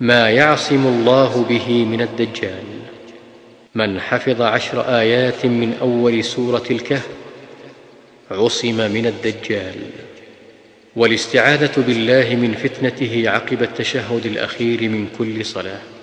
ما يعصم الله به من الدجال. من حفظ عشر آيات من أول سورة الكهف عصم من الدجال. والاستعاذة بالله من فتنته عقب التشهد الأخير من كل صلاة.